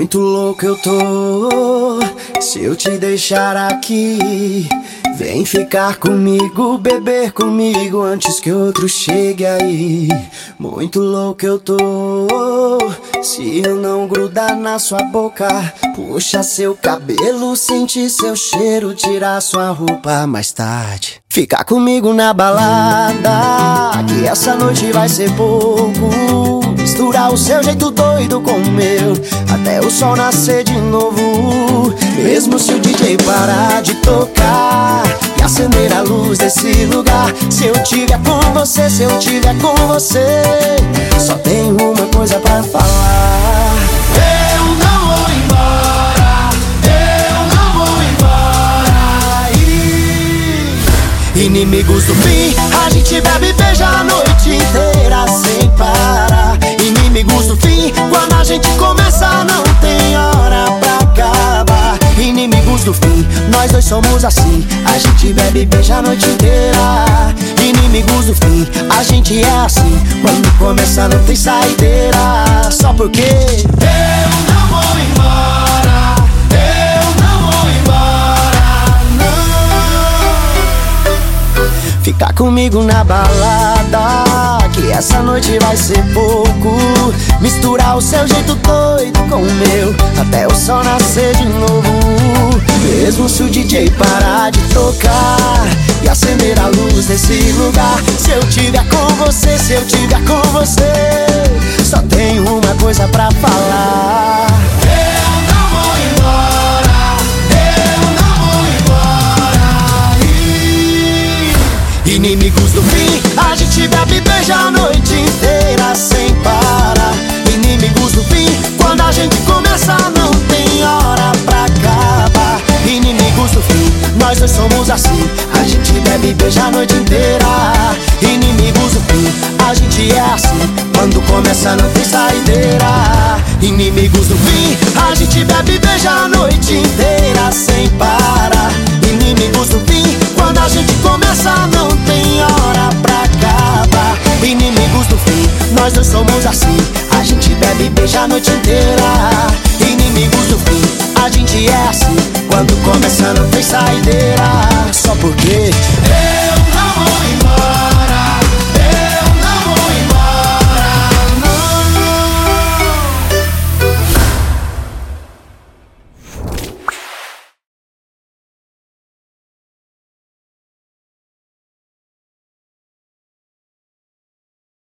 Muito louco eu tô. Se eu te deixar aqui, vem ficar comigo, beber comigo antes que outro chegue aí. Muito louco eu tô. Se eu não grudar na sua boca, puxa seu cabelo, sentir seu cheiro, tirar sua roupa mais tarde. Ficar comigo na balada, que essa noite vai ser pouco. Misturar o seu jeito doido com o meu, até o sol nascer de novo. Mesmo se o DJ parar de tocar e acender a luz desse lugar, se eu tiver com você, se eu tiver com você, só tenho uma coisa pra falar. Eu não vou embora, eu não vou embora. Inimigos do fim, a gente bebe não tem hora pra acabar. Inimigos do fim, nós dois somos assim. A gente bebe e beija a noite inteira. Inimigos do fim, a gente é assim. Quando começa, não tem saideira. Só porque eu não vou embora. Eu não vou embora. Não. Ficar comigo na balada. Que essa noite vai ser pouco. Misturar o seu jeito doido com o meu. Até o sol nascer de novo. Mesmo se o DJ parar de tocar e acender a luz desse lugar. Se eu tiver com você, se eu tiver com você, só tenho uma coisa pra falar. Eu não vou embora, eu não vou embora. Inimigos do fim, a gente bebe e beija a noite inteira sem parar. Inimigos do fim, quando a gente começa, não tem hora pra acabar. Inimigos do fim, nós dois somos assim. A gente bebe e beija a noite inteira. Inimigos do fim, a gente é assim. Quando começa, não tem saideira. Inimigos do fim, a gente bebe e beija a noite inteira Assim. A gente bebe e beija a noite inteira. Inimigos do fim, a gente é assim. Quando começa não tem saideira. Só porque eu não vou embora.